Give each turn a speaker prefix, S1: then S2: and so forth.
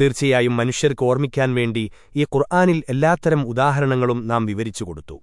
S1: തീർച്ചയായും മനുഷ്യർക്ക് ഓർമ്മിക്കാൻ വേണ്ടി ഈ ഖുർആാനിൽ എല്ലാത്തരം ഉദാഹരണങ്ങളും നാം വിവരിച്ചു കൊടുത്തു.